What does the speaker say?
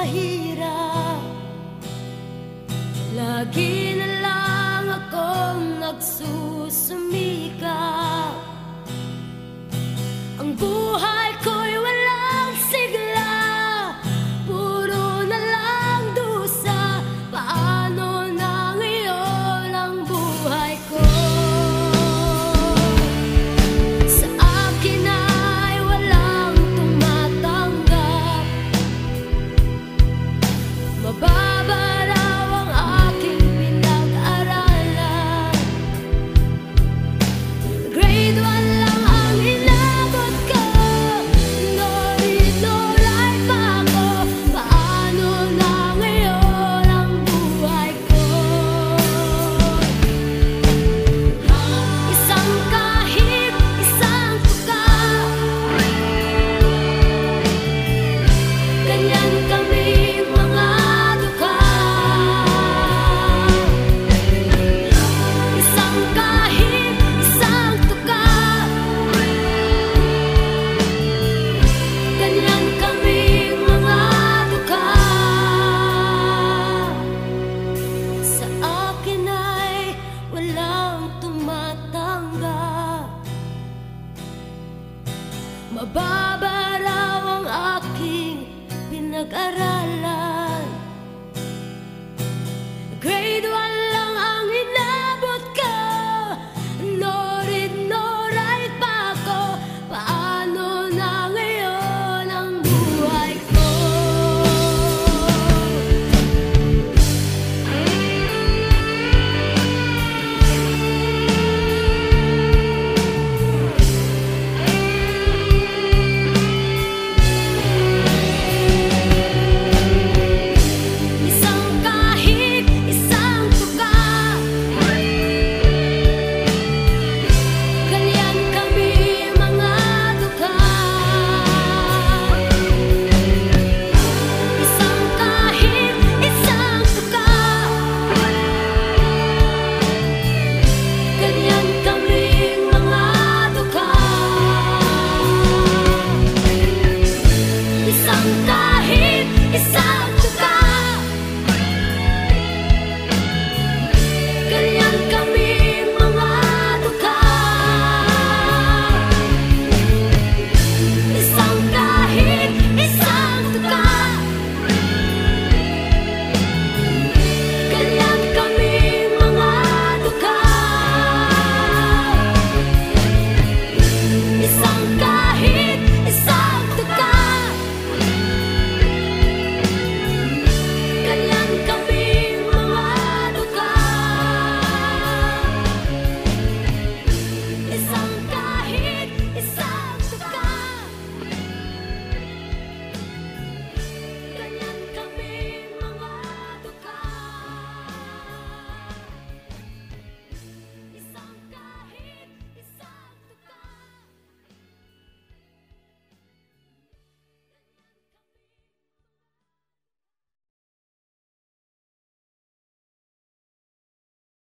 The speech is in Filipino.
mahirap. Lagi na lang akong nagsusumikap. Ang buhay walang tumatanggap. Mababa